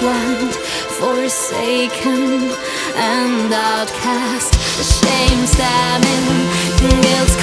this wasteland, forsaken and outcast. Shame stabbing, guilt's